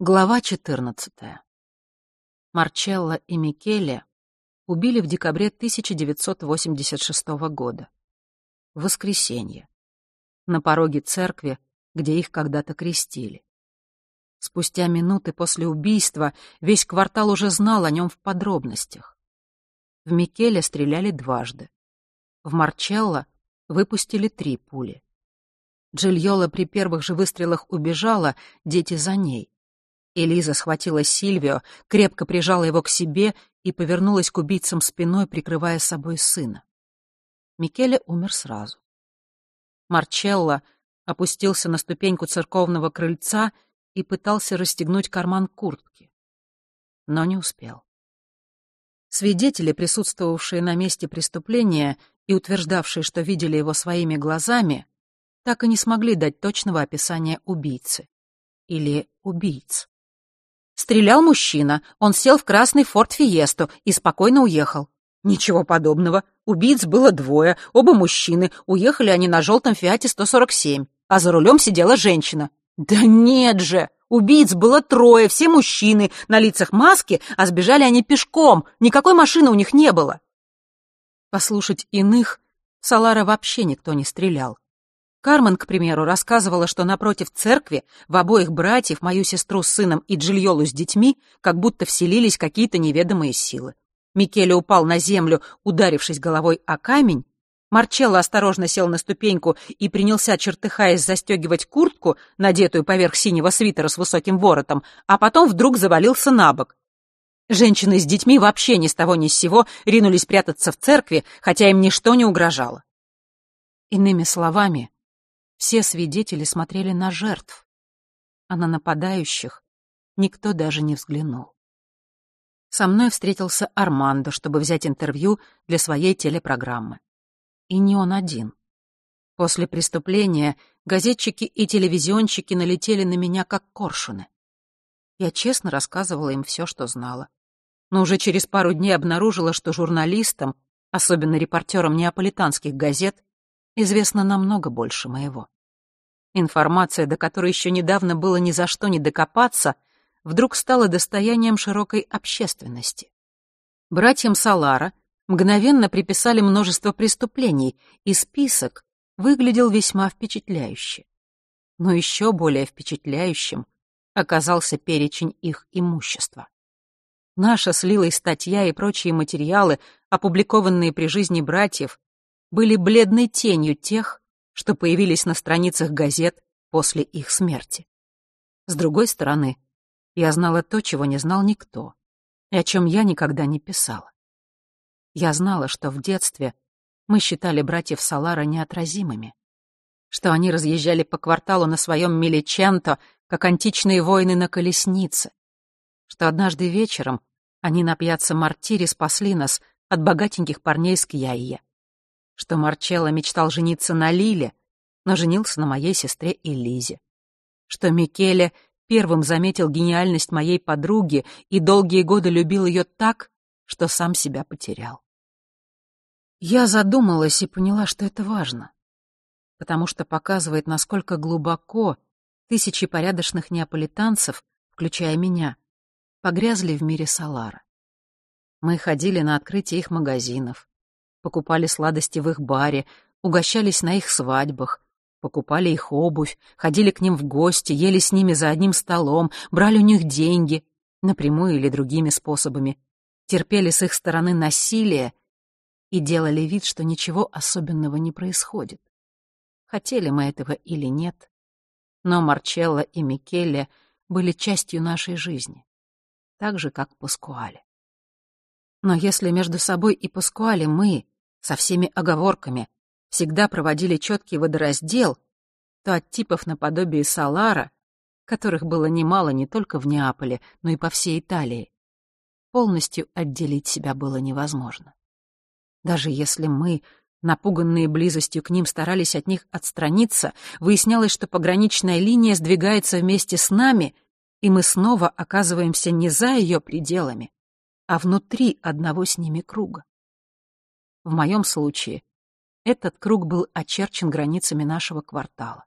Глава 14. Марчелло и Микеле убили в декабре 1986 года. В воскресенье. На пороге церкви, где их когда-то крестили. Спустя минуты после убийства весь квартал уже знал о нем в подробностях. В Микеле стреляли дважды. В Марчелло выпустили три пули. Джильола при первых же выстрелах убежала, дети за ней. Элиза схватила Сильвио, крепко прижала его к себе и повернулась к убийцам спиной, прикрывая собой сына. Микеле умер сразу. Марчелло опустился на ступеньку церковного крыльца и пытался расстегнуть карман куртки, но не успел. Свидетели, присутствовавшие на месте преступления и утверждавшие, что видели его своими глазами, так и не смогли дать точного описания убийцы или убийц. Стрелял мужчина, он сел в красный форт Фиесту и спокойно уехал. Ничего подобного. Убийц было двое, оба мужчины. Уехали они на желтом Фиате 147, а за рулем сидела женщина. Да нет же! Убийц было трое, все мужчины, на лицах маски, а сбежали они пешком. Никакой машины у них не было. Послушать иных Салара вообще никто не стрелял. Кармен, к примеру, рассказывала, что напротив церкви в обоих братьев, мою сестру с сыном и Джильолу с детьми, как будто вселились какие-то неведомые силы. Микеле упал на землю, ударившись головой о камень. Марчелло осторожно сел на ступеньку и принялся, чертыхаясь, застегивать куртку, надетую поверх синего свитера с высоким воротом, а потом вдруг завалился на бок. Женщины с детьми вообще ни с того ни с сего ринулись прятаться в церкви, хотя им ничто не угрожало. Иными словами, все свидетели смотрели на жертв, а на нападающих никто даже не взглянул. Со мной встретился Армандо, чтобы взять интервью для своей телепрограммы. И не он один. После преступления газетчики и телевизионщики налетели на меня как коршуны. Я честно рассказывала им все, что знала. Но уже через пару дней обнаружила, что журналистам, особенно репортерам неаполитанских газет, известно намного больше моего. Информация, до которой еще недавно было ни за что не докопаться, вдруг стала достоянием широкой общественности. Братьям Салара мгновенно приписали множество преступлений, и список выглядел весьма впечатляюще. Но еще более впечатляющим оказался перечень их имущества. Наша с Лилой статья и прочие материалы, опубликованные при жизни братьев, были бледной тенью тех, что появились на страницах газет после их смерти. С другой стороны, я знала то, чего не знал никто, и о чем я никогда не писала. Я знала, что в детстве мы считали братьев Салара неотразимыми, что они разъезжали по кварталу на своем Миличенто, как античные воины на колеснице, что однажды вечером они на пьяце Мартире спасли нас от богатеньких парней с Кьяия, что Марчелло мечтал жениться на Лиле, но женился на моей сестре Элизе, что Микеле первым заметил гениальность моей подруги и долгие годы любил ее так, что сам себя потерял. Я задумалась и поняла, что это важно, потому что показывает, насколько глубоко тысячи порядочных неаполитанцев, включая меня, погрязли в мире Салара. Мы ходили на открытие их магазинов, покупали сладости в их баре, угощались на их свадьбах, покупали их обувь, ходили к ним в гости, ели с ними за одним столом, брали у них деньги, напрямую или другими способами, терпели с их стороны насилие и делали вид, что ничего особенного не происходит. Хотели мы этого или нет, но Марчелло и Микеле были частью нашей жизни, так же, как Паскуале. Но если между собой и Паскуале мы, со всеми оговорками, всегда проводили четкий водораздел, то от типов наподобие Салара, которых было немало не только в Неаполе, но и по всей Италии, полностью отделить себя было невозможно. Даже если мы, напуганные близостью к ним, старались от них отстраниться, выяснялось, что пограничная линия сдвигается вместе с нами, и мы снова оказываемся не за ее пределами, а внутри одного с ними круга. В моем случае этот круг был очерчен границами нашего квартала,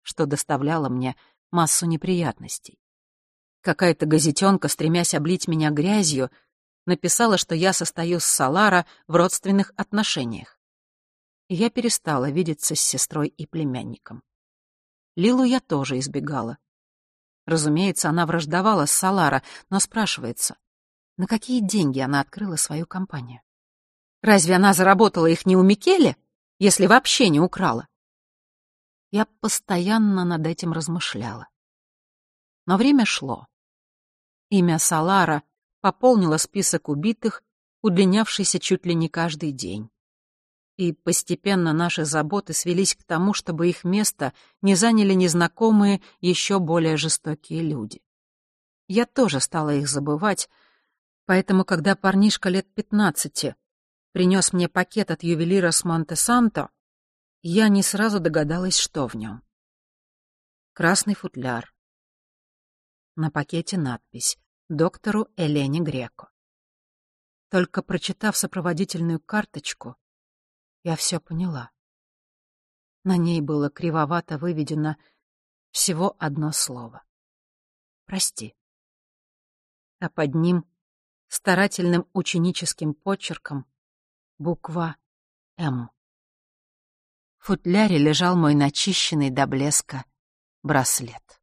что доставляло мне массу неприятностей. Какая-то газетенка, стремясь облить меня грязью, написала, что я состою с Салара в родственных отношениях. И я перестала видеться с сестрой и племянником. Лилу я тоже избегала. Разумеется, она враждовала с Салара, но спрашивается, на какие деньги она открыла свою компанию? Разве она заработала их не у Микеле, если вообще не украла? Я постоянно над этим размышляла. Но время шло. Имя Салара пополнило список убитых, удлинявшийся чуть ли не каждый день. И постепенно наши заботы свелись к тому, чтобы их место не заняли незнакомые, еще более жестокие люди. Я тоже стала их забывать, поэтому, когда парнишка лет пятнадцати принес мне пакет от ювелира с Монте-Санто, я не сразу догадалась, что в нем. Красный футляр, на пакете надпись «Доктору Элене Греко». Только прочитав сопроводительную карточку, я все поняла. На ней было кривовато выведено всего одно слово. «Прости». А под ним старательным ученическим почерком буква «М». В футляре лежал мой начищенный до блеска браслет.